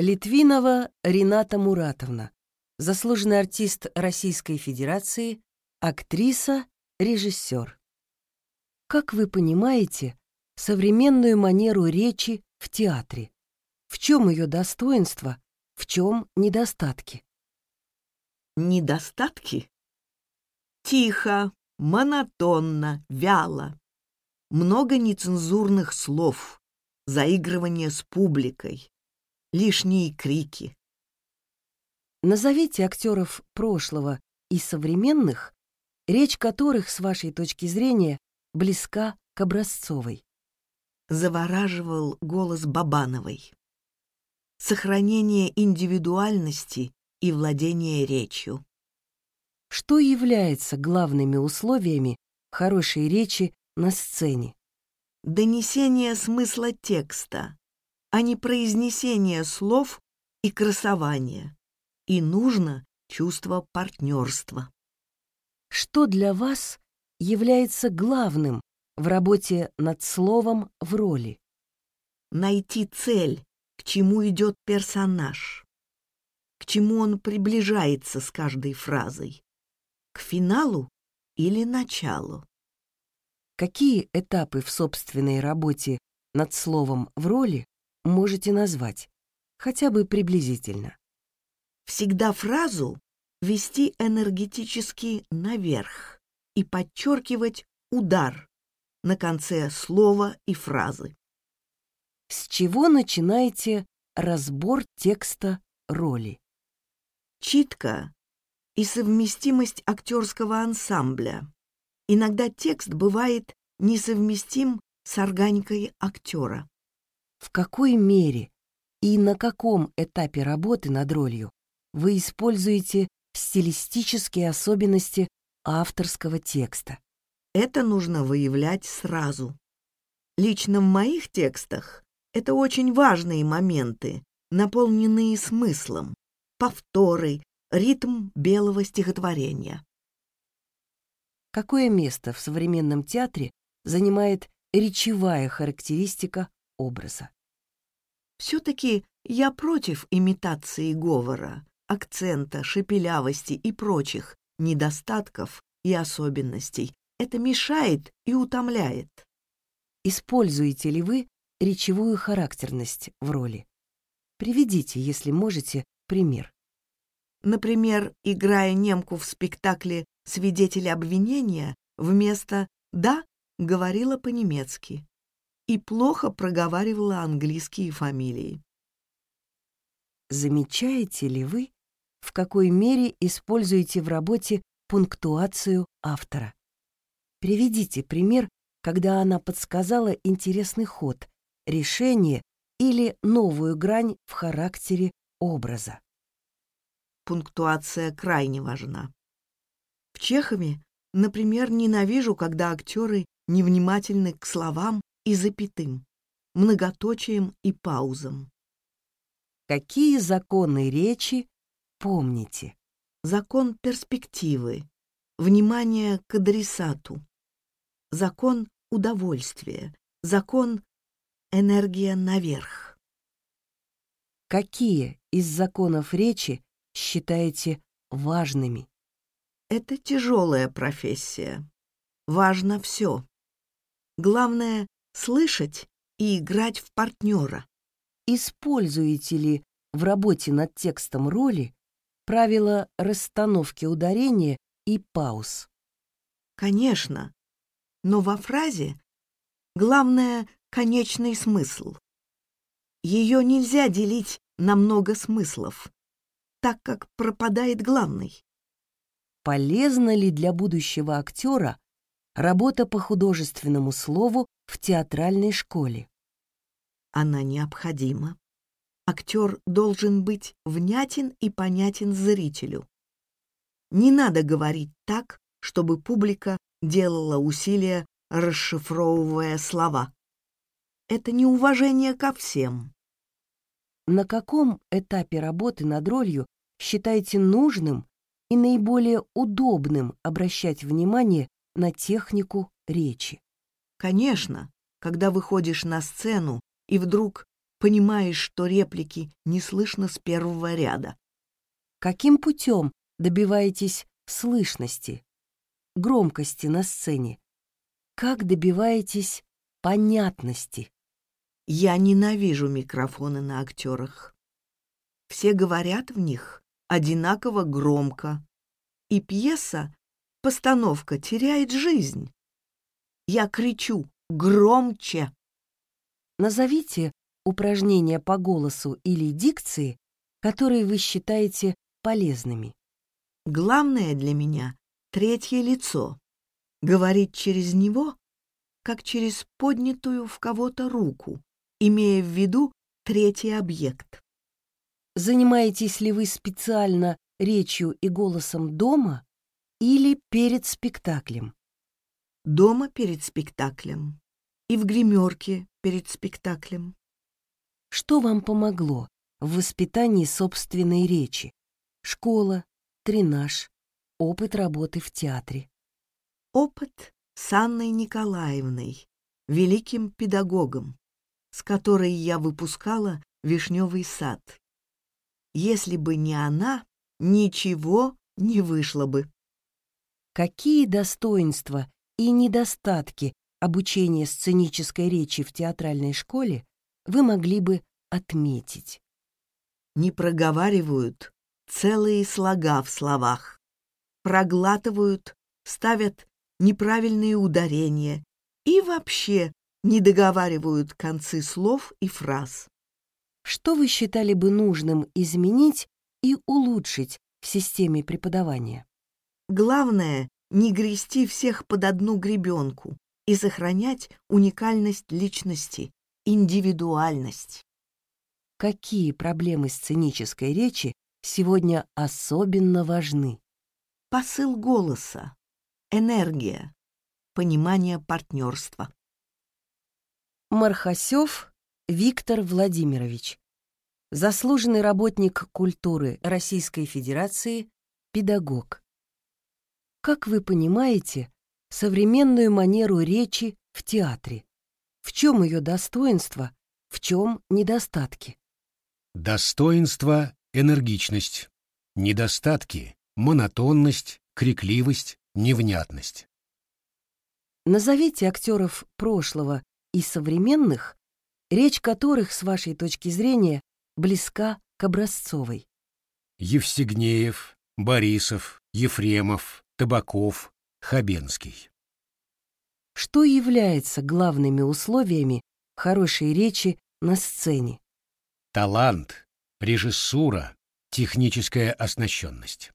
Литвинова Рената Муратовна, заслуженный артист Российской Федерации, актриса, режиссер. Как вы понимаете современную манеру речи в театре? В чем ее достоинство, в чем недостатки? Недостатки? Тихо, монотонно, вяло. Много нецензурных слов, заигрывание с публикой, лишние крики. Назовите актеров прошлого и современных, речь которых, с вашей точки зрения, близка к образцовой. Завораживал голос Бабановой. Сохранение индивидуальности и владение речью. Что является главными условиями хорошей речи на сцене? Донесение смысла текста, а не произнесение слов и красование. И нужно чувство партнерства. Что для вас является главным в работе над словом в роли? Найти цель, к чему идет персонаж, к чему он приближается с каждой фразой, к финалу или началу. Какие этапы в собственной работе над словом в роли можете назвать, хотя бы приблизительно? Всегда фразу вести энергетически наверх и подчеркивать удар на конце слова и фразы. С чего начинаете разбор текста роли? Читка и совместимость актерского ансамбля. Иногда текст бывает несовместим с органикой актера. В какой мере и на каком этапе работы над ролью вы используете стилистические особенности авторского текста? Это нужно выявлять сразу. Лично в моих текстах это очень важные моменты, наполненные смыслом, повторы, ритм белого стихотворения. Какое место в современном театре занимает речевая характеристика образа? Все-таки я против имитации говора, акцента, шепелявости и прочих недостатков и особенностей. Это мешает и утомляет. Используете ли вы речевую характерность в роли? Приведите, если можете, пример. Например, играя немку в спектакле «Свидетель обвинения», вместо «да» говорила по-немецки и плохо проговаривала английские фамилии. Замечаете ли вы, в какой мере используете в работе пунктуацию автора? Приведите пример, когда она подсказала интересный ход, решение или новую грань в характере образа. Пунктуация крайне важна. В Чехове, например, ненавижу, когда актеры невнимательны к словам и запятым, многоточием и паузам. Какие законы речи помните? Закон перспективы, внимание к адресату, закон удовольствия, закон энергия наверх. Какие из законов речи считаете важными? Это тяжелая профессия. Важно все. Главное — слышать и играть в партнера. Используете ли в работе над текстом роли правила расстановки ударения и пауз? Конечно, но во фразе главное — конечный смысл. Ее нельзя делить на много смыслов, так как пропадает главный. Полезна ли для будущего актера работа по художественному слову в театральной школе? Она необходима. Актер должен быть внятен и понятен зрителю. Не надо говорить так, чтобы публика делала усилия, расшифровывая слова. Это неуважение ко всем. На каком этапе работы над ролью считаете нужным и наиболее удобным обращать внимание на технику речи? Конечно, когда выходишь на сцену и вдруг понимаешь, что реплики не слышно с первого ряда. Каким путем добиваетесь слышности, громкости на сцене? Как добиваетесь понятности? Я ненавижу микрофоны на актерах. Все говорят в них одинаково громко, и пьеса, постановка теряет жизнь. Я кричу громче. Назовите упражнения по голосу или дикции, которые вы считаете полезными. Главное для меня — третье лицо. Говорить через него, как через поднятую в кого-то руку, имея в виду третий объект. Занимаетесь ли вы специально речью и голосом дома или перед спектаклем? Дома перед спектаклем и в гримерке перед спектаклем. Что вам помогло в воспитании собственной речи? Школа, тренаж, опыт работы в театре. Опыт с Анной Николаевной, великим педагогом, с которой я выпускала «Вишневый сад». Если бы не она, ничего не вышло бы. Какие достоинства и недостатки обучения сценической речи в театральной школе вы могли бы отметить? Не проговаривают целые слога в словах, проглатывают, ставят неправильные ударения и вообще не договаривают концы слов и фраз. Что вы считали бы нужным изменить и улучшить в системе преподавания? Главное — не грести всех под одну гребенку и сохранять уникальность личности, индивидуальность. Какие проблемы сценической речи сегодня особенно важны? Посыл голоса, энергия, понимание партнерства. Мархасев Виктор Владимирович, заслуженный работник культуры Российской Федерации, педагог. Как вы понимаете современную манеру речи в театре? В чем ее достоинство, в чем недостатки? Достоинство — энергичность. Недостатки — монотонность, крикливость, невнятность. Назовите актеров прошлого и современных, речь которых, с вашей точки зрения, близка к образцовой. Евсигнеев, Борисов, Ефремов, Табаков, Хабенский. Что является главными условиями хорошей речи на сцене? Талант, режиссура, техническая оснащенность.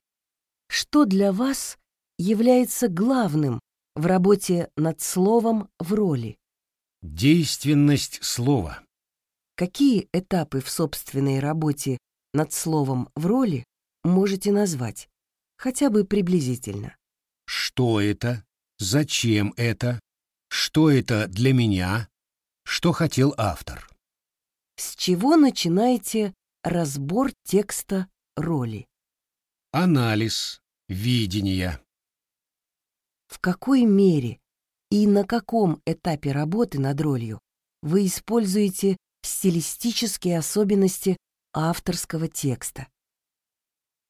Что для вас является главным в работе над словом в роли? Действенность слова. Какие этапы в собственной работе над словом в роли можете назвать, хотя бы приблизительно? Что это? Зачем это? Что это для меня? Что хотел автор? С чего начинаете разбор текста роли? Анализ, видение. В какой мере и на каком этапе работы над ролью вы используете стилистические особенности авторского текста?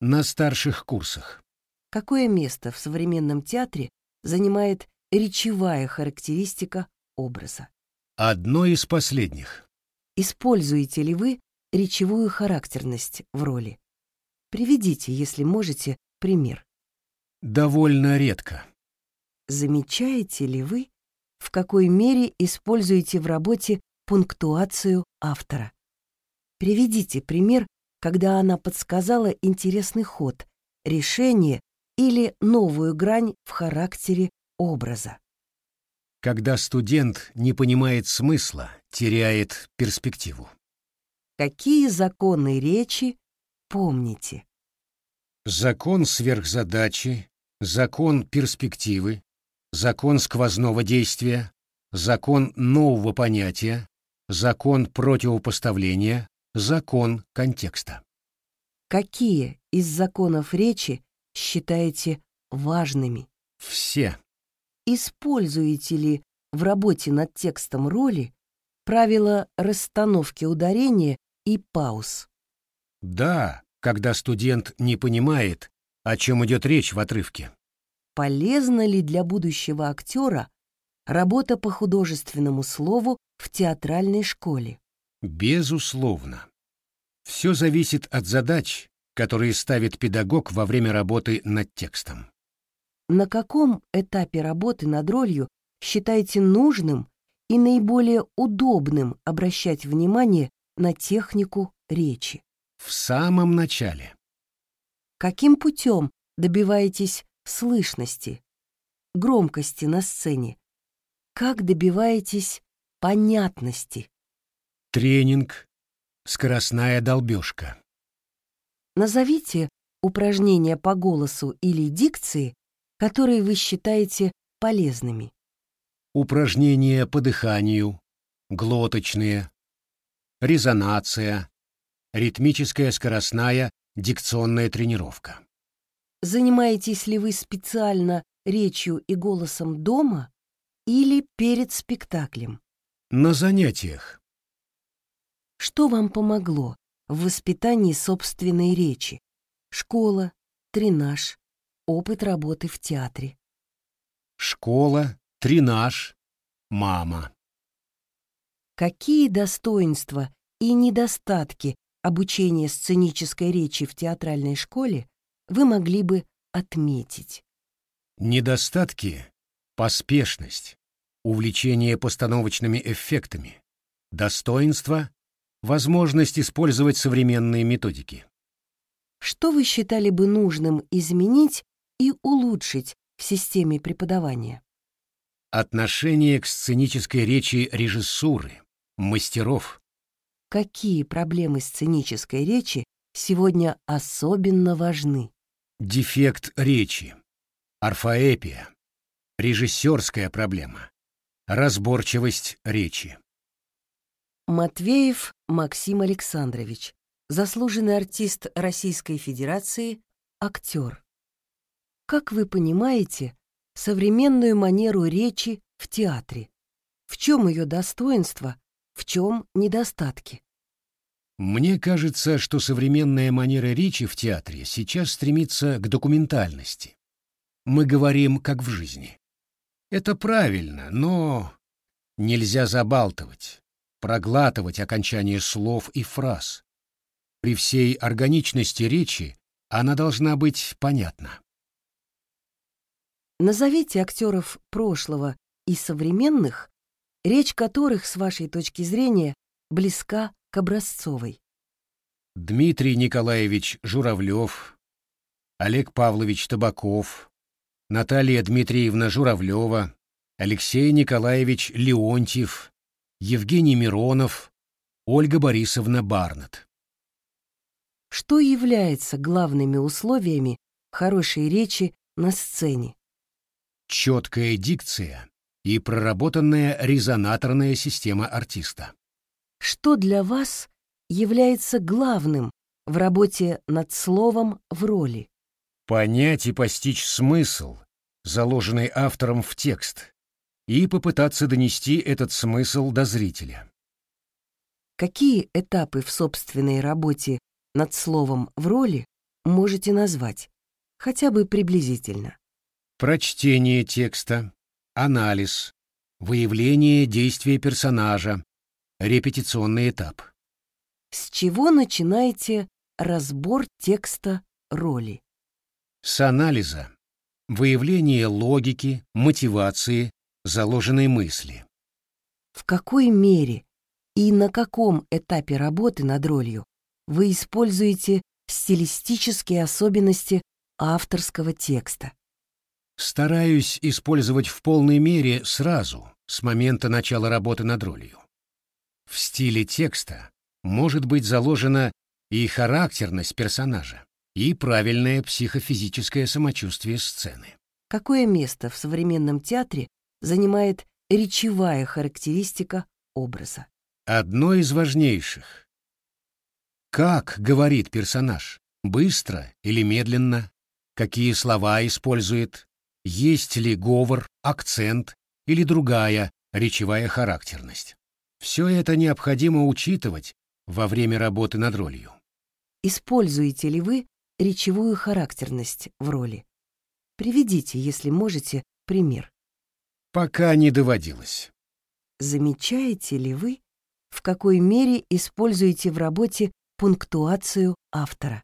На старших курсах. Какое место в современном театре занимает речевая характеристика образа? Одно из последних. Используете ли вы речевую характерность в роли? Приведите, если можете, пример. Довольно редко. Замечаете ли вы, в какой мере используете в работе пунктуацию автора? Приведите пример, когда она подсказала интересный ход, решение или новую грань в характере образа. Когда студент не понимает смысла, теряет перспективу. Какие законы речи помните? Закон сверхзадачи, закон перспективы, закон сквозного действия, закон нового понятия, закон противопоставления, закон контекста. Какие из законов речи считаете важными? Все. Используете ли в работе над текстом роли правила расстановки ударения и пауз. Да, когда студент не понимает, о чем идет речь в отрывке. Полезна ли для будущего актера работа по художественному слову в театральной школе? Безусловно. Все зависит от задач, которые ставит педагог во время работы над текстом. На каком этапе работы над ролью считаете нужным и наиболее удобным обращать внимание на технику речи? В самом начале. Каким путем добиваетесь слышности, громкости на сцене? Как добиваетесь понятности? Тренинг, скоростная долбежка. Назовите упражнения по голосу или дикции, которые вы считаете полезными. Упражнения по дыханию, глоточные, резонация, ритмическая скоростная дикционная тренировка. Занимаетесь ли вы специально речью и голосом дома или перед спектаклем? На занятиях. Что вам помогло в воспитании собственной речи? Школа, тренаж, опыт работы в театре. Школа, тренаж, мама. Какие достоинства и недостатки обучения сценической речи в театральной школе вы могли бы отметить? Недостатки — поспешность, увлечение постановочными эффектами, достоинства — возможность использовать современные методики. Что вы считали бы нужным изменить и улучшить в системе преподавания? Отношение к сценической речи режиссуры, мастеров. Какие проблемы сценической речи сегодня особенно важны? Дефект речи, орфоэпия, режиссерская проблема, разборчивость речи. Матвеев Максим Александрович, заслуженный артист Российской Федерации, актер. Как вы понимаете современную манеру речи в театре? В чем ее достоинство, в чем недостатки? Мне кажется, что современная манера речи в театре сейчас стремится к документальности. Мы говорим, как в жизни. Это правильно, но нельзя забалтывать, проглатывать окончание слов и фраз. При всей органичности речи она должна быть понятна. Назовите актеров прошлого и современных, речь которых, с вашей точки зрения, близка к образцовой. Дмитрий Николаевич Журавлев, Олег Павлович Табаков, Наталья Дмитриевна Журавлева, Алексей Николаевич Леонтьев, Евгений Миронов, Ольга Борисовна Барнетт. Что является главными условиями хорошей речи на сцене? Четкая дикция и проработанная резонаторная система артиста. Что для вас является главным в работе над словом в роли? Понять и постичь смысл, заложенный автором в текст, и попытаться донести этот смысл до зрителя. Какие этапы в собственной работе над словом в роли можете назвать, хотя бы приблизительно? Прочтение текста, анализ, выявление действия персонажа, репетиционный этап. С чего начинаете разбор текста роли? С анализа, выявления логики, мотивации, заложенной мысли. В какой мере и на каком этапе работы над ролью вы используете стилистические особенности авторского текста? Стараюсь использовать в полной мере сразу, с момента начала работы над ролью. В стиле текста может быть заложена и характерность персонажа, и правильное психофизическое самочувствие сцены. Какое место в современном театре занимает речевая характеристика образа? Одно из важнейших. Как говорит персонаж? Быстро или медленно? Какие слова использует? Есть ли говор, акцент или другая речевая характерность? Все это необходимо учитывать во время работы над ролью. Используете ли вы речевую характерность в роли? Приведите, если можете, пример. Пока не доводилось. Замечаете ли вы, в какой мере используете в работе пунктуацию автора?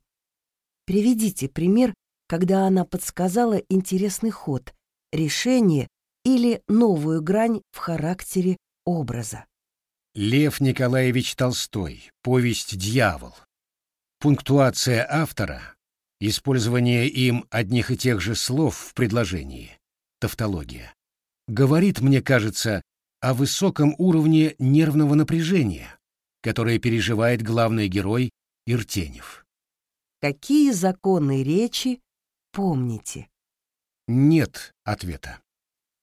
Приведите пример, когда она подсказала интересный ход, решение или новую грань в характере образа. Лев Николаевич Толстой. Повесть «Дьявол». Пунктуация автора, использование им одних и тех же слов в предложении, тавтология, говорит, мне кажется, о высоком уровне нервного напряжения, которое переживает главный герой Иртенев. Какие законы речи помните? Нет ответа.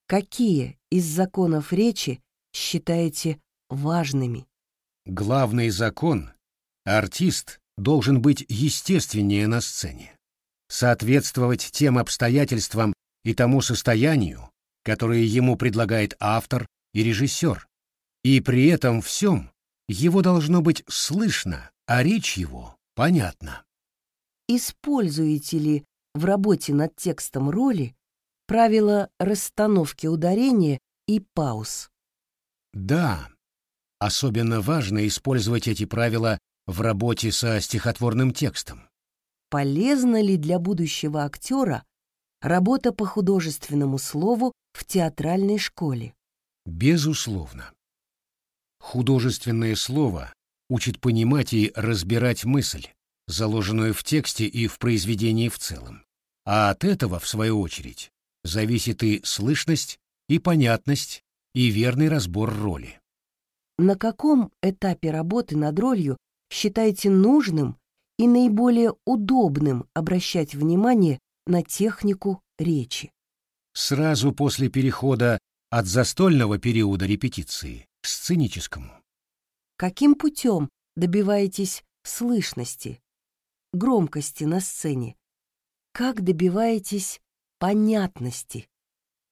Какие из законов речи считаете важными? Главный закон — артист должен быть естественнее на сцене, соответствовать тем обстоятельствам и тому состоянию, которое ему предлагает автор и режиссер, и при этом всем его должно быть слышно, а речь его понятна. Используете ли в работе над текстом роли правила расстановки ударения и пауз? Да, особенно важно использовать эти правила в работе со стихотворным текстом. Полезна ли для будущего актера работа по художественному слову в театральной школе? Безусловно. Художественное слово учит понимать и разбирать мысль, заложенную в тексте и в произведении в целом. А от этого, в свою очередь, зависит и слышность, и понятность, и верный разбор роли. На каком этапе работы над ролью считаете нужным и наиболее удобным обращать внимание на технику речи? Сразу после перехода от застольного периода репетиции к сценическому. Каким путем добиваетесь слышности, громкости на сцене? Как добиваетесь понятности?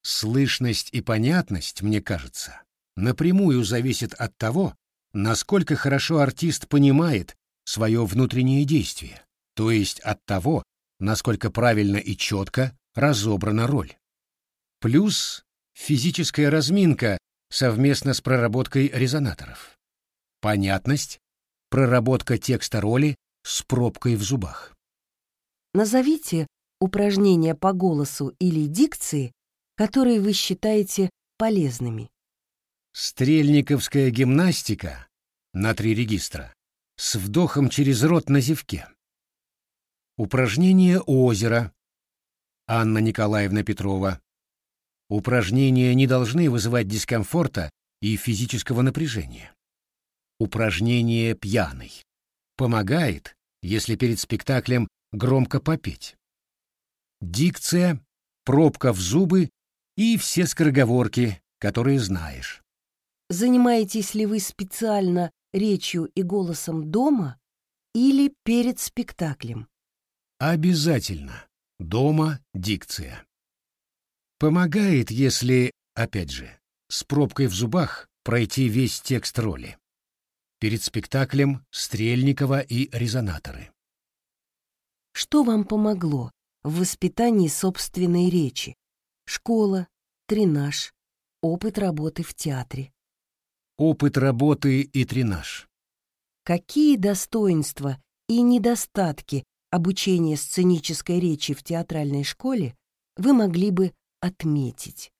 Слышность и понятность, мне кажется, напрямую зависят от того, насколько хорошо артист понимает свое внутреннее действие, то есть от того, насколько правильно и четко разобрана роль. Плюс физическая разминка совместно с проработкой резонаторов. Понятность — проработка текста роли с пробкой в зубах. Назовите упражнения по голосу или дикции, которые вы считаете полезными. Стрельниковская гимнастика на три регистра с вдохом через рот на зевке. Упражнение озера. Анна Николаевна Петрова. Упражнения не должны вызывать дискомфорта и физического напряжения. Упражнение пьяный. Помогает, если перед спектаклем громко попеть. Дикция, пробка в зубы и все скороговорки, которые знаешь. Занимаетесь ли вы специально речью и голосом дома или перед спектаклем? Обязательно. Дома дикция. Помогает, если, опять же, с пробкой в зубах пройти весь текст роли. Перед спектаклем Стрельникова и резонаторы. Что вам помогло в воспитании собственной речи? Школа, тренаж, опыт работы в театре. Опыт работы и тренаж. Какие достоинства и недостатки обучения сценической речи в театральной школе вы могли бы отметить?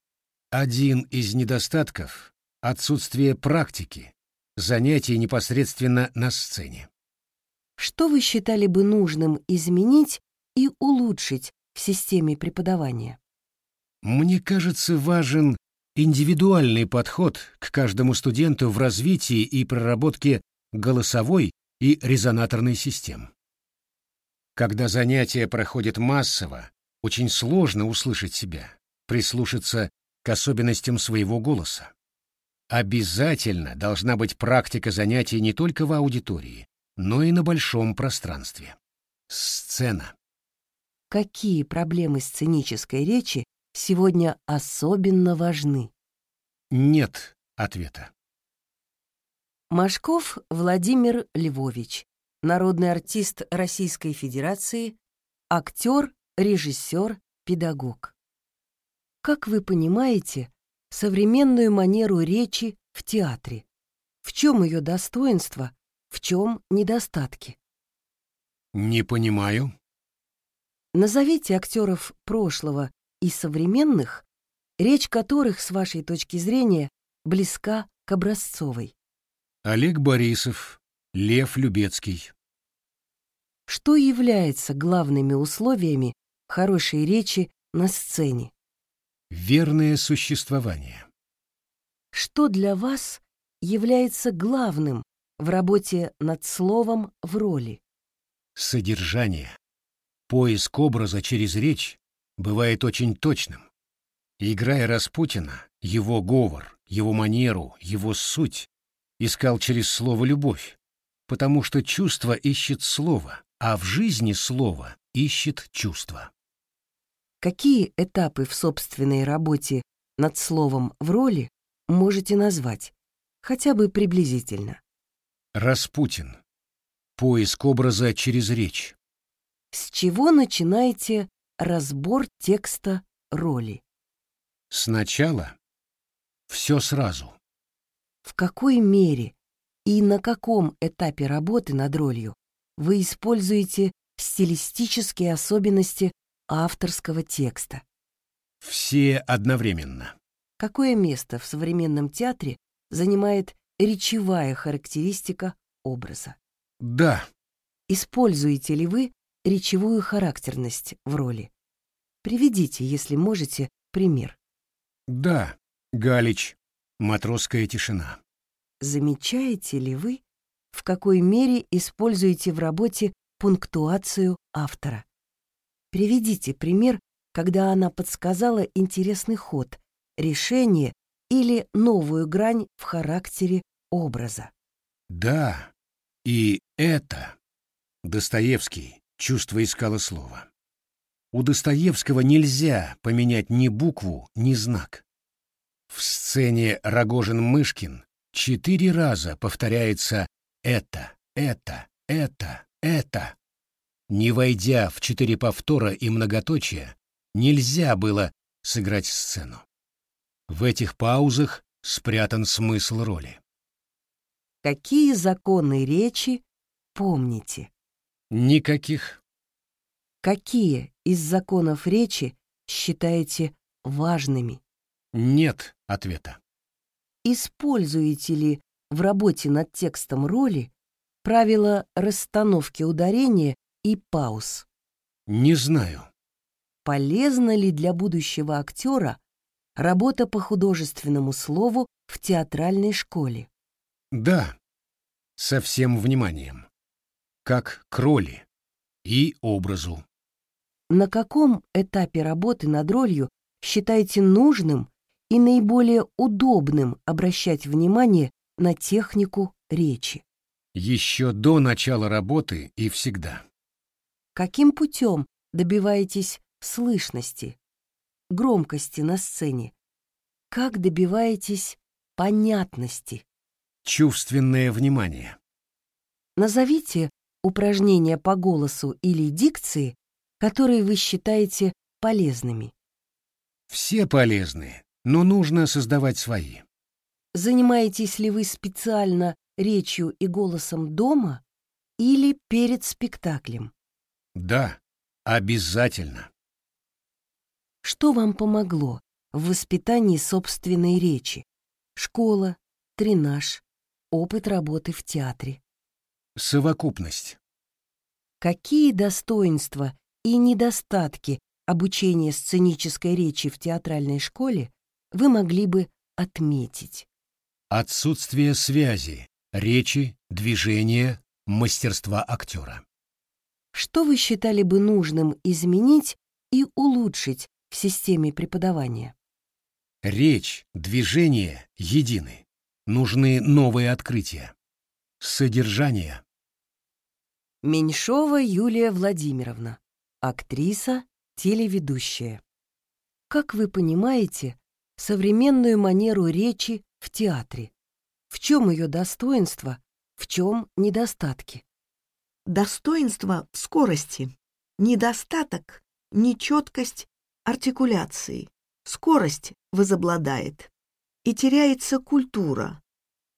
Один из недостатков — отсутствие практики, занятий непосредственно на сцене. Что вы считали бы нужным изменить и улучшить в системе преподавания? Мне кажется, важен индивидуальный подход к каждому студенту в развитии и проработке голосовой и резонаторной систем. Когда занятия проходят массово, очень сложно услышать себя, прислушаться к особенностям своего голоса. Обязательно должна быть практика занятий не только в аудитории, но и на большом пространстве. Сцена. Какие проблемы сценической речи сегодня особенно важны? Нет ответа. Машков Владимир Львович, народный артист Российской Федерации, актер, режиссер, педагог. Как вы понимаете, современную манеру речи в театре? В чем ее достоинство, в чем недостатки? Не понимаю. Назовите актеров прошлого и современных, речь которых, с вашей точки зрения, близка к образцовой. Олег Борисов, Лев Любецкий. Что является главными условиями хорошей речи на сцене? Верное существование. Что для вас является главным в работе над словом в роли? Содержание. Поиск образа через речь бывает очень точным. Играя Распутина, его говор, его манеру, его суть искал через слово «любовь», потому что чувство ищет слово, а в жизни слово ищет чувство. Какие этапы в собственной работе над словом в роли можете назвать, хотя бы приблизительно? Распутин. Поиск образа через речь. С чего начинаете разбор текста роли? Сначала все сразу. В какой мере и на каком этапе работы над ролью вы используете стилистические особенности авторского текста? Все одновременно. Какое место в современном театре занимает речевая характеристика образа? Да, Используете ли вы речевую характерность в роли? Приведите, если можете, пример. да, Галич. Матросская тишина. Замечаете ли вы, в какой мере используете в работе пунктуацию автора? Приведите пример, когда она подсказала интересный ход, решение или новую грань в характере образа. Да, и это. Достоевский. Чувство искало слово. У Достоевского нельзя поменять ни букву, ни знак. В сцене Рогожин-Мышкин четыре раза повторяется «это», «это», «это», «это». Не войдя в четыре повтора и многоточия, нельзя было сыграть сцену. В этих паузах спрятан смысл роли. Какие законы речи помните? Никаких. Какие из законов речи считаете важными? Нет ответа. Используете ли в работе над текстом роли правила расстановки ударения и пауз? Не знаю. Полезна ли для будущего актера работа по художественному слову в театральной школе? Да. Со всем вниманием. Как к роли и образу. На каком этапе работы над ролью считаете нужным и наиболее удобным обращать внимание на технику речи? Еще до начала работы и всегда. Каким путем добиваетесь слышности, громкости на сцене? Как добиваетесь понятности? Чувственное внимание. Назовите упражнения по голосу или дикции, которые вы считаете полезными. Все полезны, но нужно создавать свои. Занимаетесь ли вы специально речью и голосом дома или перед спектаклем? Да, обязательно. Что вам помогло в воспитании собственной речи? Школа, тренаж, опыт работы в театре. Совокупность. Какие достоинства и недостатки обучения сценической речи в театральной школе вы могли бы отметить? Отсутствие связи, речи, движения, мастерства актера. Что вы считали бы нужным изменить и улучшить в системе преподавания? Речь, движение едины. Нужны новые открытия. Содержание. Меньшова Юлия Владимировна, актриса, телеведущая. Как вы понимаете, современную манеру речи в театре? В чем ее достоинство, в чем недостатки? Достоинство в скорости, недостаток — нечеткость артикуляции. Скорость возобладает. И теряется культура,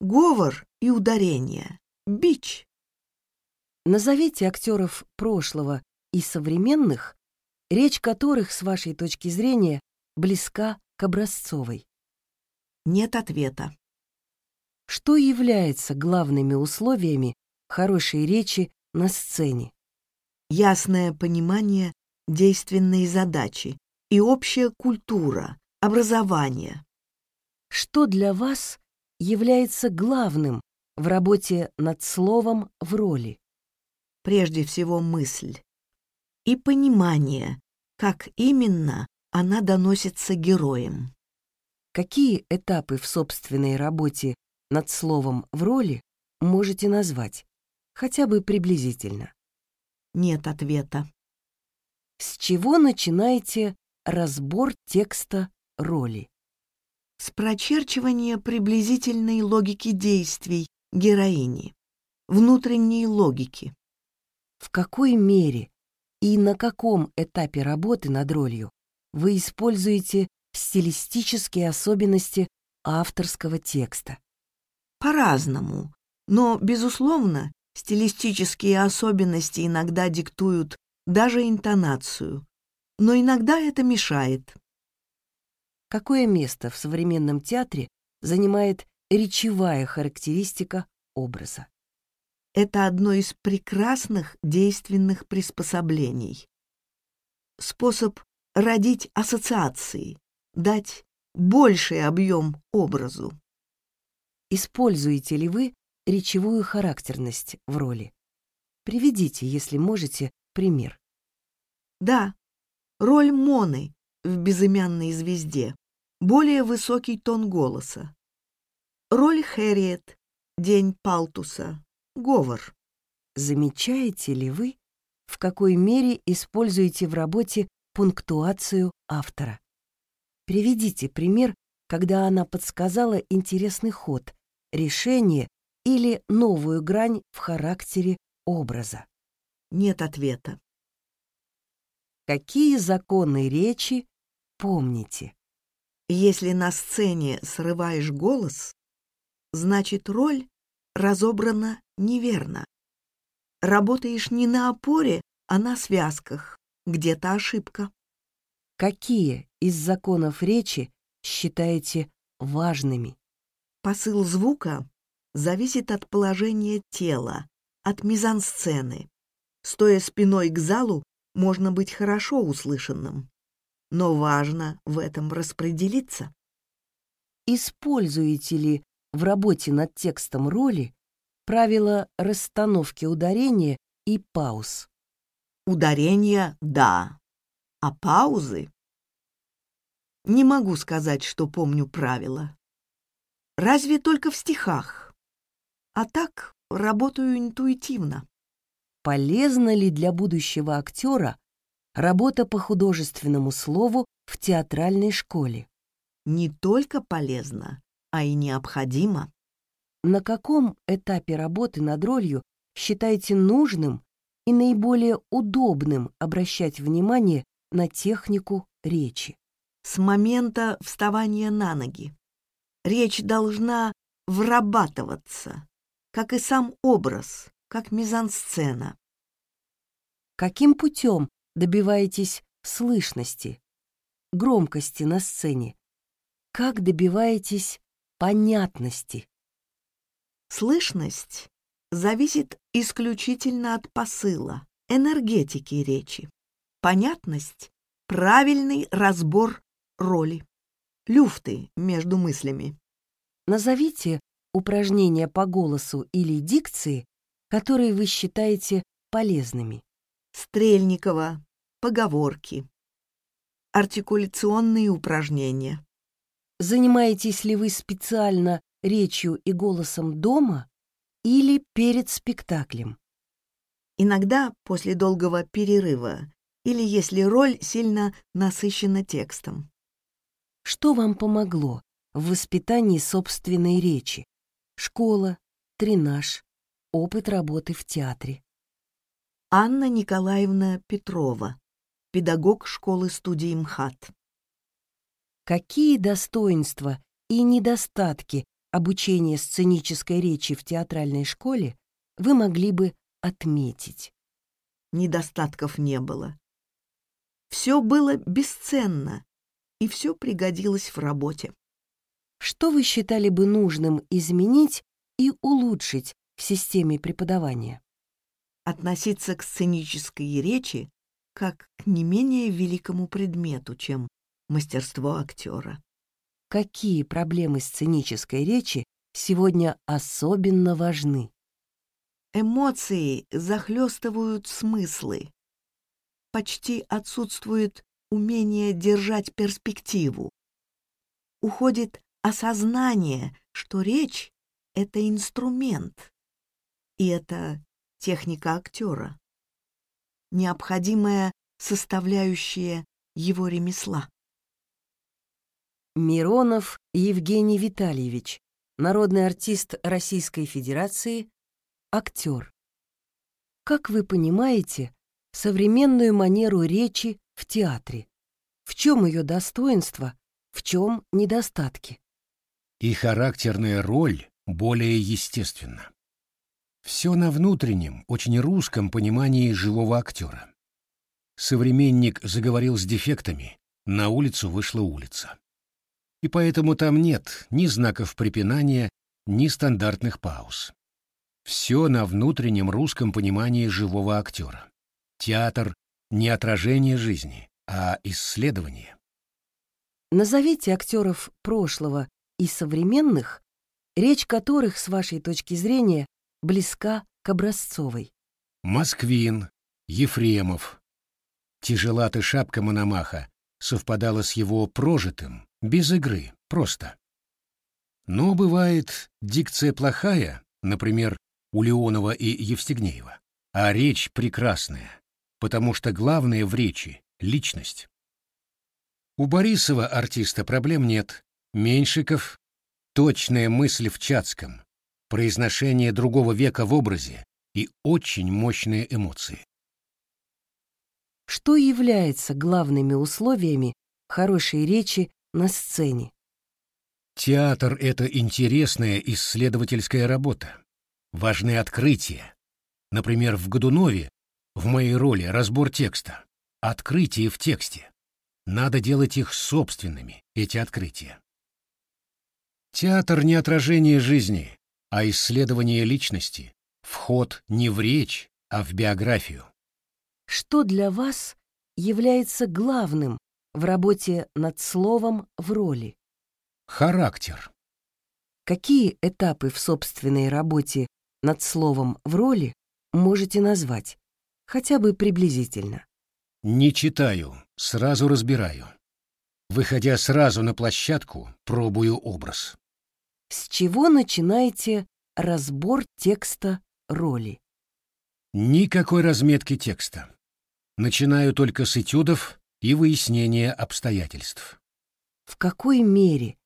говор и ударение, бич. Назовите актеров прошлого и современных, речь которых, с вашей точки зрения, близка к образцовой. Нет ответа. Что является главными условиями хорошей речи на сцене? Ясное понимание действенной задачи и общая культура, образование. Что для вас является главным в работе над словом в роли? Прежде всего мысль и понимание, как именно она доносится героям. Какие этапы в собственной работе над словом в роли можете назвать, хотя бы приблизительно? Нет ответа. С чего начинаете разбор текста роли? С прочерчивания приблизительной логики действий героини, внутренней логики. В какой мере и на каком этапе работы над ролью вы используете стилистические особенности авторского текста? По-разному, но, безусловно, стилистические особенности иногда диктуют даже интонацию, но иногда это мешает. Какое место в современном театре занимает речевая характеристика образа? Это одно из прекрасных действенных приспособлений. Способ родить ассоциации, дать больший объем образу. Используете ли вы речевую характерность в роли? Приведите, если можете, пример. Да, роль Моны в «Безымянной звезде», более высокий тон голоса. Роль Хэрриет, День Палтуса, говор. Замечаете ли вы, в какой мере используете в работе пунктуацию автора? Приведите пример, когда она подсказала интересный ход, решение или новую грань в характере образа. Нет ответа. Какие законы речи помните? Если на сцене срываешь голос, значит роль разобрана неверно. Работаешь не на опоре, а на связках. Где-то ошибка. Какие из законов речи считаете важными? Посыл звука зависит от положения тела, от мизансцены. Стоя спиной к залу, можно быть хорошо услышанным. Но важно в этом распределиться. Используете ли в работе над текстом роли правила расстановки ударения и пауз? Ударения — да, а паузы? Не могу сказать, что помню правила. Разве только в стихах. А так работаю интуитивно. Полезна ли для будущего актера работа по художественному слову в театральной школе? Не только полезно, а и необходимо. На каком этапе работы над ролью считаете нужным и наиболее удобным обращать внимание на технику речи? С момента вставания на ноги. Речь должна врабатываться, как и сам образ, как мизансцена. Каким путем добиваетесь слышности, громкости на сцене? Как добиваетесь понятности? Слышность зависит исключительно от посыла, энергетики речи. Понятность — правильный разбор роли, люфты между мыслями. Назовите упражнения по голосу или дикции, которые вы считаете полезными. Стрельникова, поговорки. Артикуляционные упражнения. Занимаетесь ли вы специально речью и голосом дома или перед спектаклем? Иногда после долгого перерыва или если роль сильно насыщена текстом. Что вам помогло в воспитании собственной речи? Школа, тренаж, опыт работы в театре. Анна Николаевна Петрова, педагог школы-студии МХАТ. Какие достоинства и недостатки обучения сценической речи в театральной школе вы могли бы отметить? Недостатков не было. Все было бесценно, и все пригодилось в работе. Что вы считали бы нужным изменить и улучшить в системе преподавания? Относиться к сценической речи как к не менее великому предмету, чем мастерство актера. Какие проблемы сценической речи сегодня особенно важны? Эмоции захлестывают смыслы. Почти отсутствует умение держать перспективу. Уходит осознание, что речь — это инструмент, и это техника актера, необходимая составляющая его ремесла. Миронов Евгений Витальевич, народный артист Российской Федерации, актер. Как вы понимаете современную манеру речи в театре? В чем ее достоинство, в чем недостатки? И характерная роль более естественна. Все на внутреннем, очень русском понимании живого актера. Современник заговорил с дефектами, на улицу вышла улица и поэтому там нет ни знаков препинания, ни стандартных пауз. Все на внутреннем русском понимании живого актера. Театр — не отражение жизни, а исследование. Назовите актеров прошлого и современных, речь которых, с вашей точки зрения, близка к образцовой. Москвин, Ефремов. Тяжелата шапка Мономаха совпадала с его прожитым, без игры, просто. Но бывает дикция плохая, например, у Леонова и Евстигнеева, а речь прекрасная, потому что главное в речи — личность. У Борисова артиста проблем нет. Меньшиков — точная мысль в Чацком, произношение другого века в образе и очень мощные эмоции. Что является главными условиями хорошей речи на сцене. Театр — это интересная исследовательская работа. Важные открытия. Например, в Годунове, в моей роли разбор текста. Открытия в тексте. Надо делать их собственными, эти открытия. Театр не отражение жизни, а исследование личности. Вход не в речь, а в биографию. Что для вас является главным в работе над словом в роли? Характер. Какие этапы в собственной работе над словом в роли можете назвать, хотя бы приблизительно? Не читаю, сразу разбираю. Выходя сразу на площадку, пробую образ. С чего начинаете разбор текста роли? Никакой разметки текста. Начинаю только с этюдов и выяснения обстоятельств. В какой мере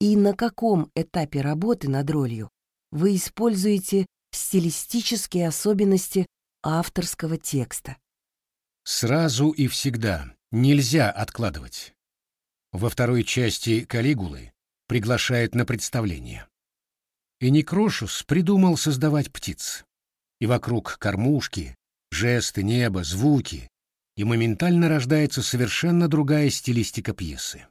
и на каком этапе работы над ролью вы используете стилистические особенности авторского текста? Сразу и всегда нельзя откладывать. Во второй части «Калигулы» приглашает на представление. И Некрошус придумал создавать птиц. И вокруг кормушки, жесты, небо, звуки, и моментально рождается совершенно другая стилистика пьесы.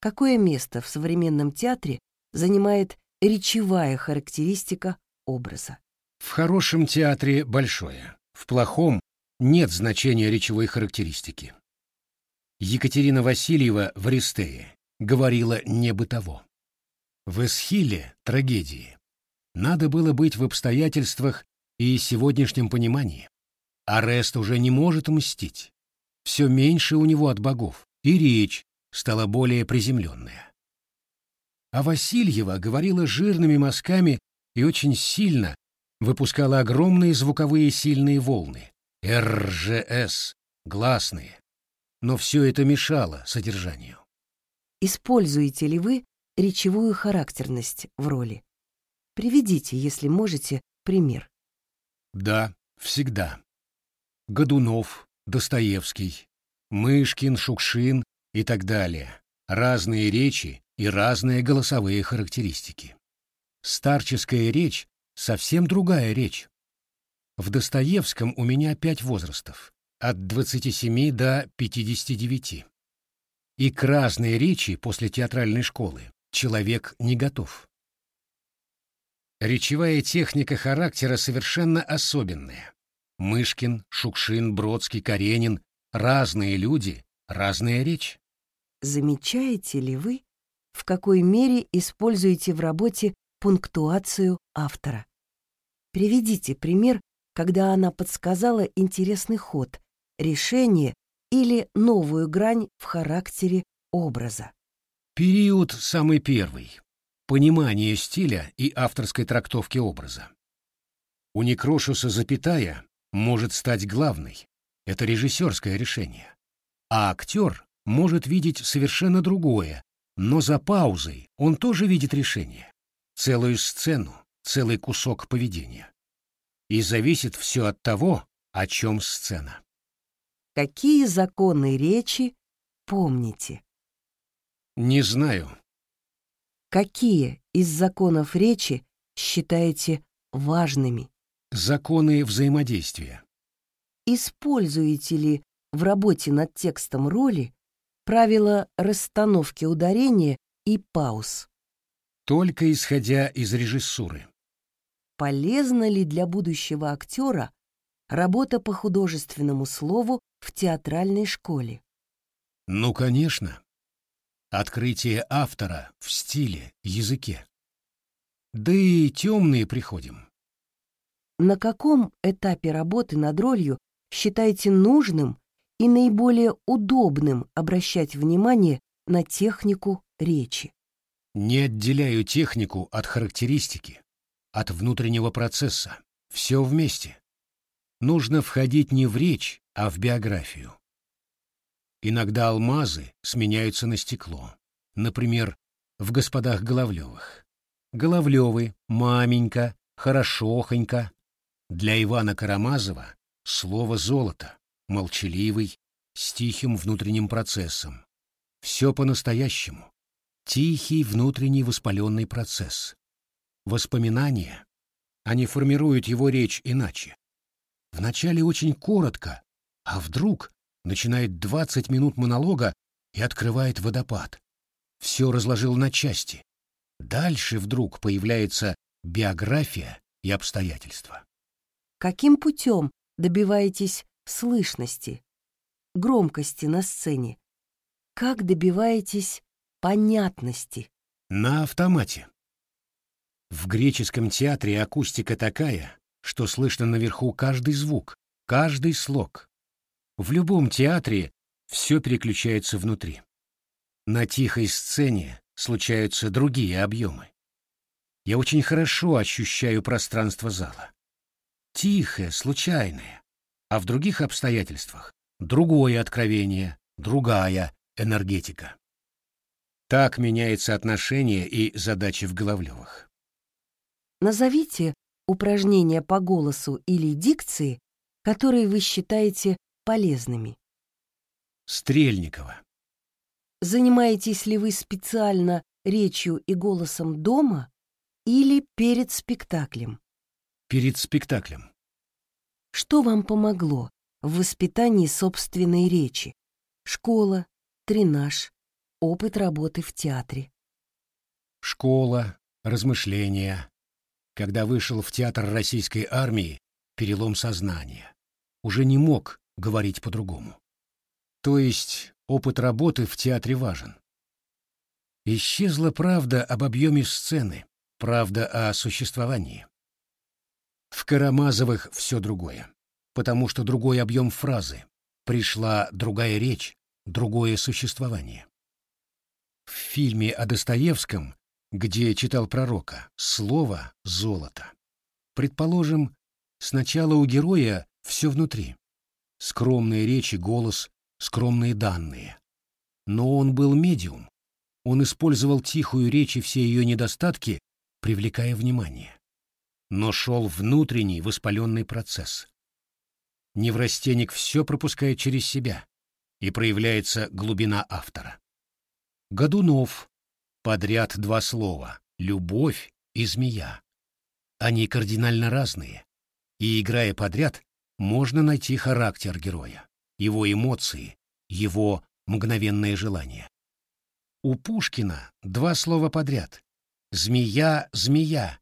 Какое место в современном театре занимает речевая характеристика образа? В хорошем театре большое, в плохом нет значения речевой характеристики. Екатерина Васильева в «Аристее» говорила не бытово. В «Эсхиле» — трагедии. Надо было быть в обстоятельствах и сегодняшнем понимании. Арест уже не может мстить все меньше у него от богов, и речь стала более приземленная. А Васильева говорила жирными мазками и очень сильно выпускала огромные звуковые сильные волны, РЖС, гласные. Но все это мешало содержанию. Используете ли вы речевую характерность в роли? Приведите, если можете, пример. Да, всегда. Годунов, Достоевский, Мышкин, Шукшин и так далее. Разные речи и разные голосовые характеристики. Старческая речь — совсем другая речь. В Достоевском у меня пять возрастов, от 27 до 59. И к разной речи после театральной школы человек не готов. Речевая техника характера совершенно особенная. Мышкин, Шукшин, Бродский, Каренин — разные люди, разная речь. Замечаете ли вы, в какой мере используете в работе пунктуацию автора? Приведите пример, когда она подсказала интересный ход, решение или новую грань в характере образа. Период самый первый. Понимание стиля и авторской трактовки образа. У Некрошуса запятая может стать главной. Это режиссерское решение. А актер может видеть совершенно другое, но за паузой он тоже видит решение. Целую сцену, целый кусок поведения. И зависит все от того, о чем сцена. Какие законы речи помните? Не знаю. Какие из законов речи считаете важными? Законы взаимодействия. Используете ли в работе над текстом роли правила расстановки ударения и пауз? Только исходя из режиссуры. Полезна ли для будущего актера работа по художественному слову в театральной школе? Ну, конечно. Открытие автора в стиле, языке. Да и темные приходим. На каком этапе работы над ролью считаете нужным и наиболее удобным обращать внимание на технику речи? Не отделяю технику от характеристики, от внутреннего процесса. Все вместе. Нужно входить не в речь, а в биографию. Иногда алмазы сменяются на стекло. Например, в «Господах Головлевых». Головлевы, маменька, хорошохонька. Для Ивана Карамазова слово «золото», молчаливый, с тихим внутренним процессом. Все по-настоящему. Тихий внутренний воспаленный процесс. Воспоминания, они формируют его речь иначе. Вначале очень коротко, а вдруг начинает 20 минут монолога и открывает водопад. Все разложил на части. Дальше вдруг появляется биография и обстоятельства. Каким путем добиваетесь слышности, громкости на сцене? Как добиваетесь понятности? На автомате. В греческом театре акустика такая, что слышно наверху каждый звук, каждый слог. В любом театре все переключается внутри. На тихой сцене случаются другие объемы. Я очень хорошо ощущаю пространство зала. Тихое, случайное, а в других обстоятельствах другое откровение, другая энергетика. Так меняется отношение и задачи в Головлевых. Назовите упражнения по голосу или дикции, которые вы считаете полезными. Стрельникова. Занимаетесь ли вы специально речью и голосом дома или перед спектаклем? Перед спектаклем. Что вам помогло в воспитании собственной речи? Школа, тренаж, опыт работы в театре. Школа, размышления. Когда вышел в театр российской армии, перелом сознания. Уже не мог говорить по-другому. То есть опыт работы в театре важен. Исчезла правда об объеме сцены, правда о существовании. В Карамазовых все другое, потому что другой объем фразы, пришла другая речь, другое существование. В фильме о Достоевском, где читал пророка, слово «золото». Предположим, сначала у героя все внутри. Скромные речи, голос, скромные данные. Но он был медиум. Он использовал тихую речь и все ее недостатки привлекая внимание. Но шел внутренний воспаленный процесс. Неврастенник все пропускает через себя, и проявляется глубина автора. Годунов. Подряд два слова «любовь» и «змея». Они кардинально разные, и, играя подряд, можно найти характер героя, его эмоции, его мгновенное желание. У Пушкина два слова подряд. Змея, змея.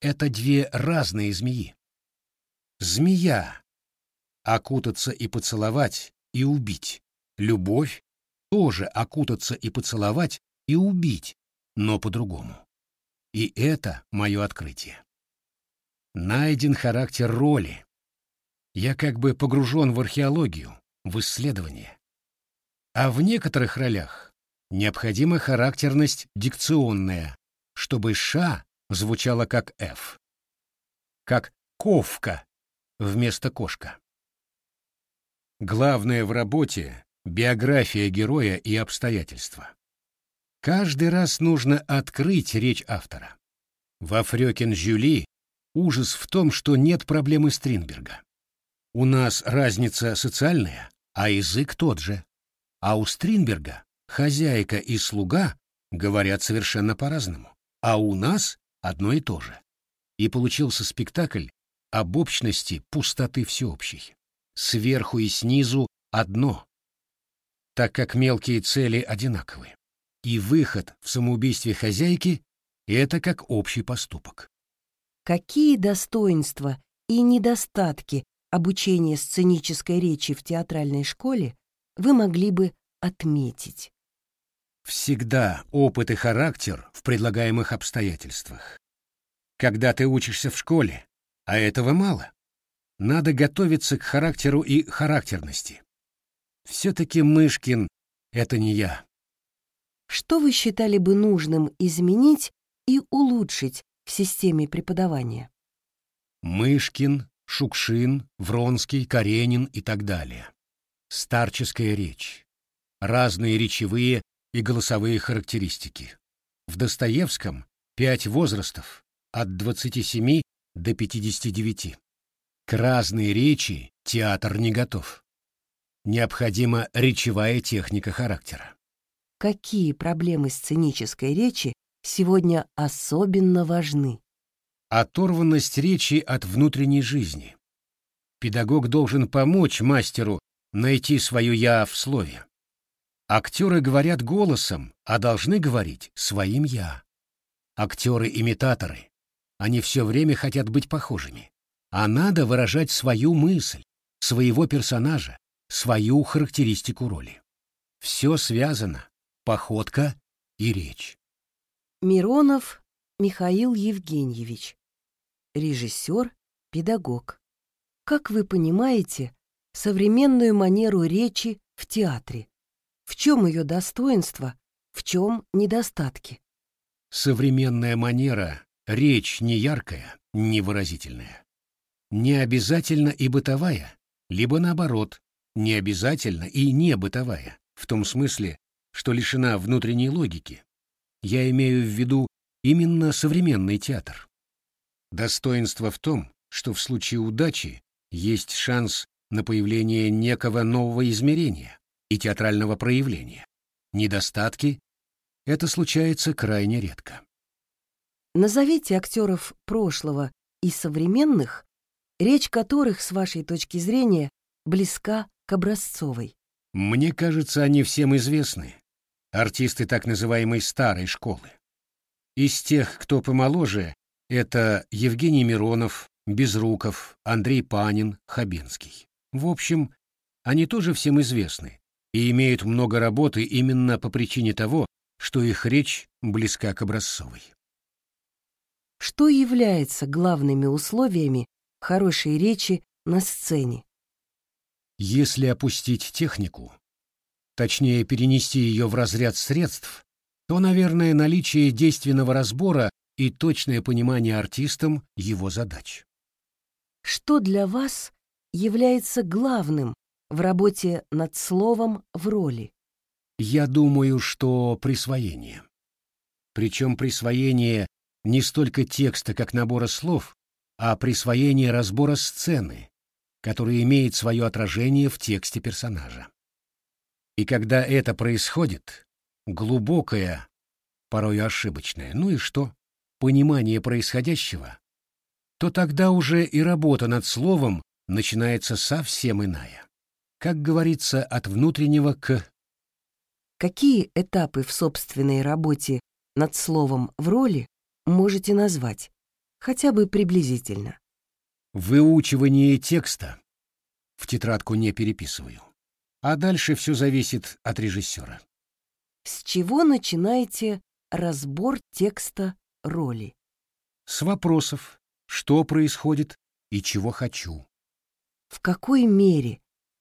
Это две разные змеи. Змея. Окутаться и поцеловать, и убить. Любовь. Тоже окутаться и поцеловать, и убить, но по-другому. И это мое открытие. Найден характер роли. Я как бы погружен в археологию, в исследование. А в некоторых ролях необходима характерность дикционная, чтобы «ша» звучало как «ф», как «ковка» вместо «кошка». Главное в работе — биография героя и обстоятельства. Каждый раз нужно открыть речь автора. Во Фрёкин Жюли ужас в том, что нет проблемы Стринберга. У нас разница социальная, а язык тот же. А у Стринберга хозяйка и слуга говорят совершенно по-разному, а у нас одно и то же. И получился спектакль об общности пустоты всеобщей. Сверху и снизу одно, так как мелкие цели одинаковы. И выход в самоубийстве хозяйки — это как общий поступок. Какие достоинства и недостатки обучения сценической речи в театральной школе вы могли бы отметить? Всегда опыт и характер в предлагаемых обстоятельствах. Когда ты учишься в школе, а этого мало, надо готовиться к характеру и характерности. Все-таки Мышкин — это не я. Что вы считали бы нужным изменить и улучшить в системе преподавания? Мышкин, Шукшин, Вронский, Каренин и так далее. Старческая речь. Разные речевые и голосовые характеристики. В Достоевском пять возрастов от 27 до 59. К разной речи театр не готов. Необходима речевая техника характера. Какие проблемы сценической речи сегодня особенно важны? Оторванность речи от внутренней жизни. Педагог должен помочь мастеру найти свое «я» в слове. Актеры говорят голосом, а должны говорить своим «я». Актеры-имитаторы. Они все время хотят быть похожими. А надо выражать свою мысль, своего персонажа, свою характеристику роли. Все связано. Походка и речь. Миронов Михаил Евгеньевич. Режиссер, педагог. Как вы понимаете современную манеру речи в театре? В чем ее достоинство, в чем недостатки? Современная манера — речь не яркая, не выразительная. Не обязательно и бытовая, либо наоборот, не обязательно и не бытовая, в том смысле, что лишена внутренней логики. Я имею в виду именно современный театр. Достоинство в том, что в случае удачи есть шанс на появление некого нового измерения и театрального проявления. Недостатки — это случается крайне редко. Назовите актеров прошлого и современных, речь которых, с вашей точки зрения, близка к образцовой. Мне кажется, они всем известны, артисты так называемой старой школы. Из тех, кто помоложе, это Евгений Миронов, Безруков, Андрей Панин, Хабенский. В общем, они тоже всем известны и имеют много работы именно по причине того, что их речь близка к образцовой. Что является главными условиями хорошей речи на сцене? Если опустить технику, точнее перенести ее в разряд средств, то, наверное, наличие действенного разбора и точное понимание артистом его задач. Что для вас является главным в работе над словом в роли? Я думаю, что присвоение. Причем присвоение не столько текста как набора слов, а присвоение разбора сцены, который имеет свое отражение в тексте персонажа. И когда это происходит, глубокое, порой ошибочное, ну и что, понимание происходящего, то тогда уже и работа над словом начинается совсем иная. Как говорится, от внутреннего к... Какие этапы в собственной работе над словом в роли можете назвать, хотя бы приблизительно? Выучивание текста в тетрадку не переписываю. А дальше все зависит от режиссера. С чего начинаете разбор текста роли? С вопросов, что происходит и чего хочу. В какой мере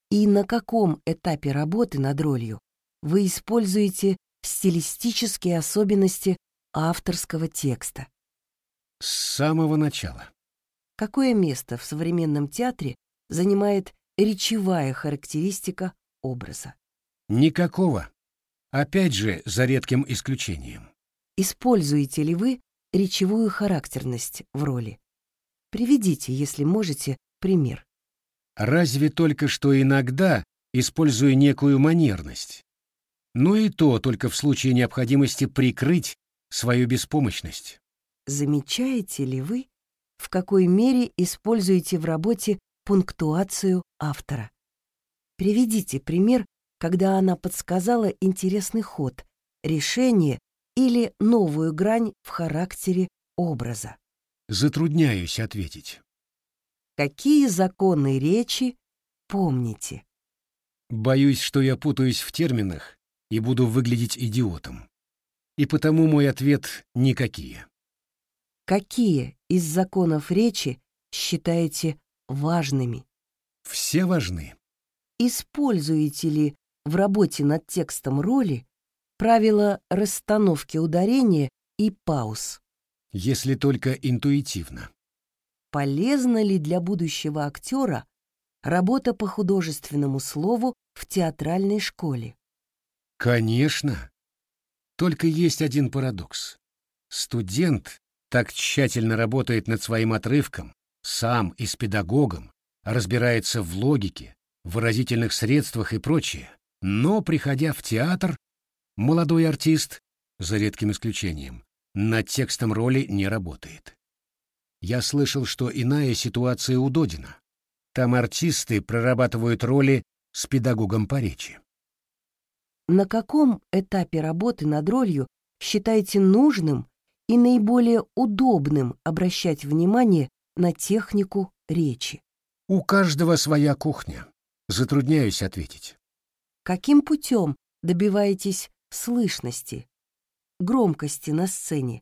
и на каком этапе работы над ролью вы используете стилистические особенности авторского текста? С самого начала. Какое место в современном театре занимает речевая характеристика образа? Никакого. Опять же, за редким исключением. Используете ли вы речевую характерность в роли? Приведите, если можете, пример. Разве только что иногда используя некую манерность. Но и то только в случае необходимости прикрыть свою беспомощность. Замечаете ли вы, в какой мере используете в работе пунктуацию автора? Приведите пример, когда она подсказала интересный ход, решение или новую грань в характере образа. Затрудняюсь ответить. Какие законы речи помните? Боюсь, что я путаюсь в терминах и буду выглядеть идиотом. И потому мой ответ — никакие. Какие из законов речи считаете важными? Все важны. Используете ли в работе над текстом роли правила расстановки ударения и пауз? Если только интуитивно. Полезна ли для будущего актера работа по художественному слову в театральной школе? Конечно. Только есть один парадокс. Студент так тщательно работает над своим отрывком, сам и с педагогом, разбирается в логике, выразительных средствах и прочее, но, приходя в театр, молодой артист, за редким исключением, над текстом роли не работает. Я слышал, что иная ситуация у Додина. Там артисты прорабатывают роли с педагогом по речи. На каком этапе работы над ролью считаете нужным и наиболее удобным обращать внимание на технику речи? У каждого своя кухня. Затрудняюсь ответить. Каким путем добиваетесь слышности, громкости на сцене?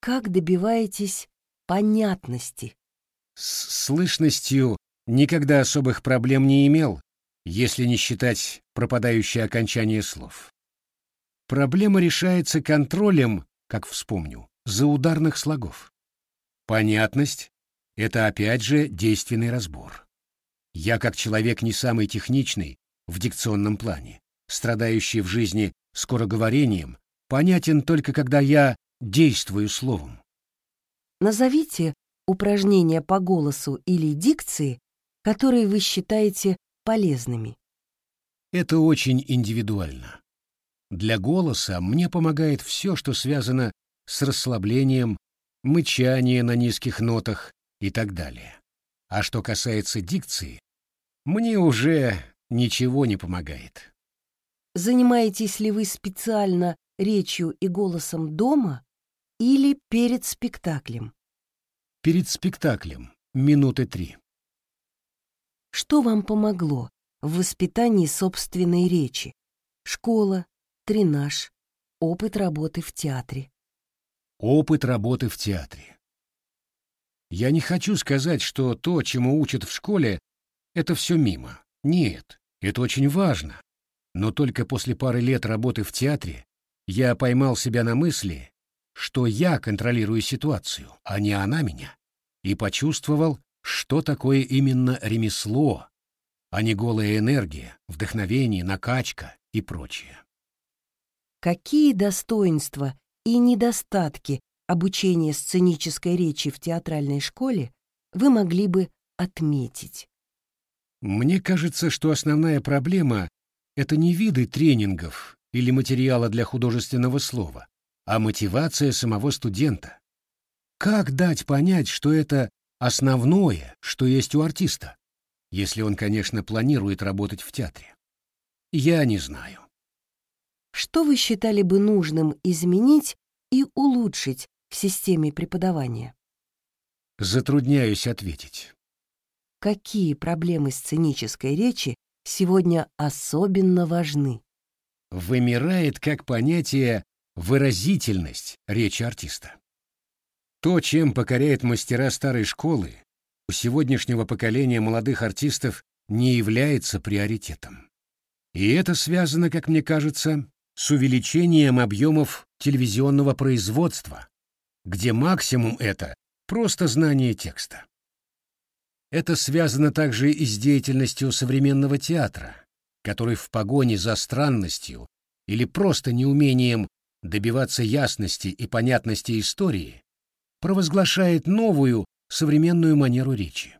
Как добиваетесь понятности? С слышностью никогда особых проблем не имел, если не считать пропадающее окончание слов. Проблема решается контролем, как вспомню, за ударных слогов. Понятность — это опять же действенный разбор. Я, как человек не самый техничный в дикционном плане, страдающий в жизни скороговорением, понятен только когда я действую словом. Назовите упражнения по голосу или дикции, которые вы считаете полезными. Это очень индивидуально. Для голоса мне помогает все, что связано с расслаблением, мычание на низких нотах и так далее. А что касается дикции, мне уже ничего не помогает. Занимаетесь ли вы специально речью и голосом дома или перед спектаклем? Перед спектаклем минуты три. Что вам помогло в воспитании собственной речи? Школа, тренаж, опыт работы в театре. Опыт работы в театре. Я не хочу сказать, что то, чему учат в школе, это все мимо. Нет, это очень важно. Но только после пары лет работы в театре я поймал себя на мысли, что я контролирую ситуацию, а не она меня, и почувствовал, что такое именно ремесло, а не голая энергия, вдохновение, накачка и прочее. Какие достоинства и недостатки обучения сценической речи в театральной школе вы могли бы отметить? Мне кажется, что основная проблема — это не виды тренингов или материала для художественного слова, а мотивация самого студента. Как дать понять, что это основное, что есть у артиста, если он, конечно, планирует работать в театре? Я не знаю. Что вы считали бы нужным изменить и улучшить в системе преподавания? Затрудняюсь ответить. Какие проблемы сценической речи сегодня особенно важны? Вымирает как понятие выразительность речи артиста. То, чем покоряет мастера старой школы, у сегодняшнего поколения молодых артистов не является приоритетом. И это связано, как мне кажется, с увеличением объемов телевизионного производства, где максимум это просто знание текста. Это связано также и с деятельностью современного театра, который в погоне за странностью или просто неумением добиваться ясности и понятности истории провозглашает новую современную манеру речи.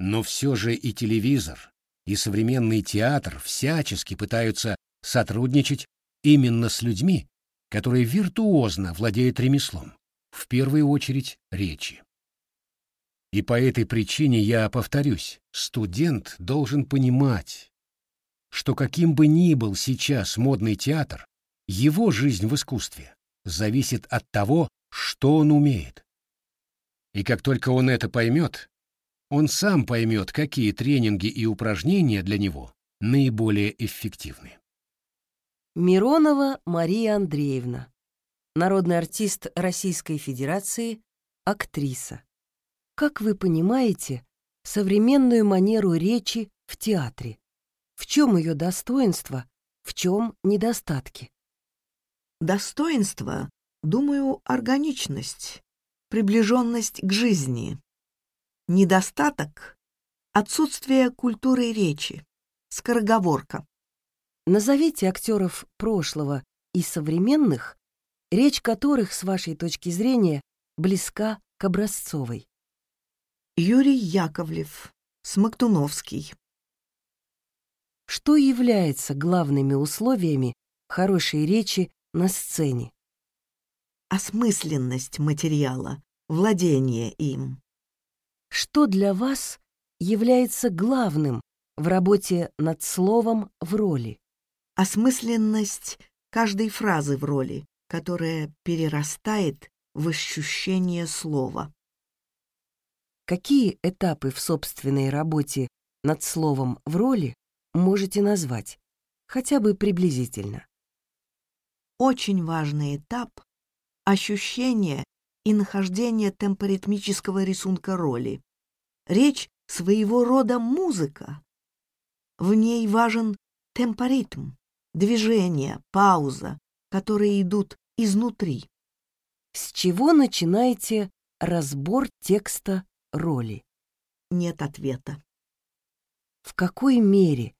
Но все же и телевизор, и современный театр всячески пытаются сотрудничать именно с людьми, которые виртуозно владеют ремеслом, в первую очередь речи. И по этой причине я повторюсь, студент должен понимать, что каким бы ни был сейчас модный театр, его жизнь в искусстве зависит от того, что он умеет. И как только он это поймет, он сам поймет, какие тренинги и упражнения для него наиболее эффективны. Миронова Мария Андреевна, народный артист Российской Федерации, актриса. Как вы понимаете современную манеру речи в театре? В чем ее достоинство, в чем недостатки? Достоинство, думаю, органичность, приближенность к жизни. Недостаток — отсутствие культуры речи, скороговорка. Назовите актеров прошлого и современных, речь которых, с вашей точки зрения, близка к образцовой. Юрий Яковлев, Смоктуновский. Что является главными условиями хорошей речи на сцене? Осмысленность материала, владение им. Что для вас является главным в работе над словом в роли? осмысленность каждой фразы в роли, которая перерастает в ощущение слова. Какие этапы в собственной работе над словом в роли можете назвать, хотя бы приблизительно? Очень важный этап — ощущение и нахождение темпоритмического рисунка роли. Речь — своего рода музыка. В ней важен темпоритм, движения, пауза, которые идут изнутри. С чего начинаете разбор текста роли? Нет ответа. В какой мере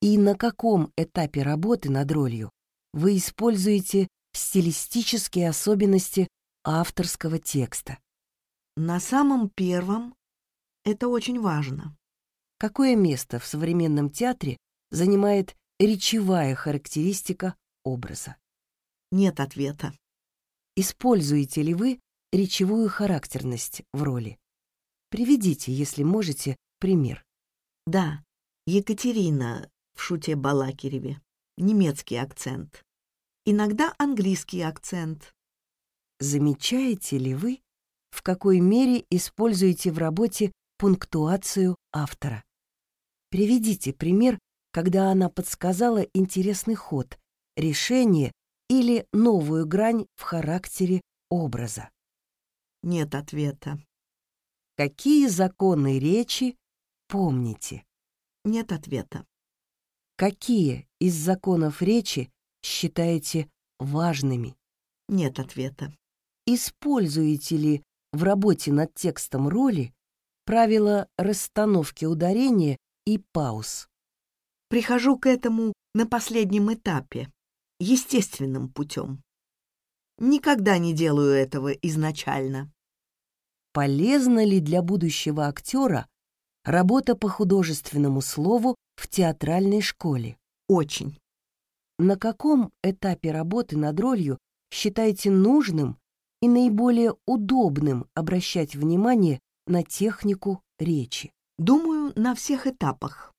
и на каком этапе работы над ролью вы используете стилистические особенности авторского текста? На самом первом это очень важно. Какое место в современном театре занимает речевая характеристика образа. Нет ответа. Используете ли вы речевую характерность в роли? Приведите, если можете, пример. Да, Екатерина в шуте Балакиреве. Немецкий акцент. Иногда английский акцент. Замечаете ли вы, в какой мере используете в работе пунктуацию автора? Приведите пример когда она подсказала интересный ход, решение или новую грань в характере образа. Нет ответа. Какие законы речи помните? Нет ответа. Какие из законов речи считаете важными? Нет ответа. Используете ли в работе над текстом роли правила расстановки ударения и пауз? Прихожу к этому на последнем этапе, естественным путем. Никогда не делаю этого изначально. Полезна ли для будущего актера работа по художественному слову в театральной школе? Очень. На каком этапе работы над ролью считаете нужным и наиболее удобным обращать внимание на технику речи? Думаю, на всех этапах.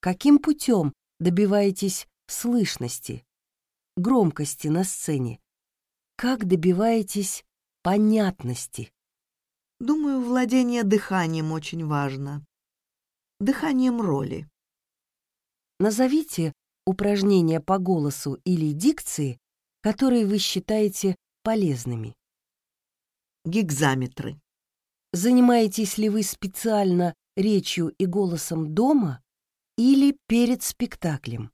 Каким путем добиваетесь слышности, громкости на сцене? Как добиваетесь понятности? Думаю, владение дыханием очень важно. Дыханием роли. Назовите упражнения по голосу или дикции, которые вы считаете полезными. Гигзаметры. Занимаетесь ли вы специально речью и голосом дома или перед спектаклем?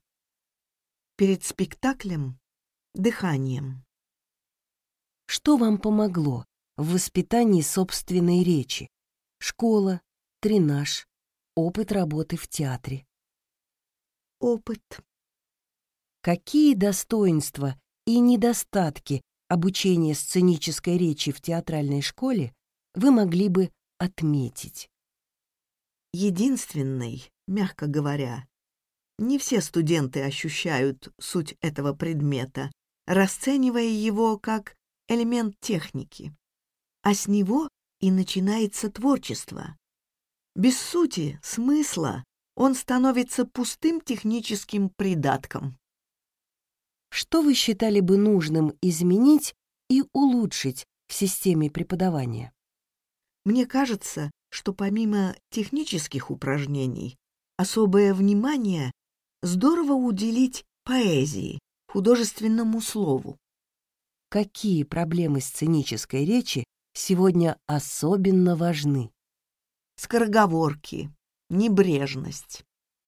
Перед спектаклем — дыханием. Что вам помогло в воспитании собственной речи? Школа, тренаж, опыт работы в театре. Опыт. Какие достоинства и недостатки обучения сценической речи в театральной школе вы могли бы отметить? Единственный, мягко говоря, не все студенты ощущают суть этого предмета, расценивая его как элемент техники. А с него и начинается творчество. Без сути, смысла, он становится пустым техническим придатком. Что вы считали бы нужным изменить и улучшить в системе преподавания? Мне кажется, что помимо технических упражнений, особое внимание здорово уделить поэзии, художественному слову. Какие проблемы сценической речи сегодня особенно важны? Скороговорки, небрежность,